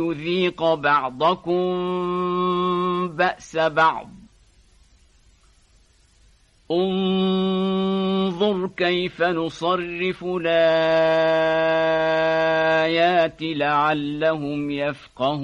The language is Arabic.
ويذيق بعضكم بأس بعض. انظر كيف نصرف الآيات لعلهم يفقهون.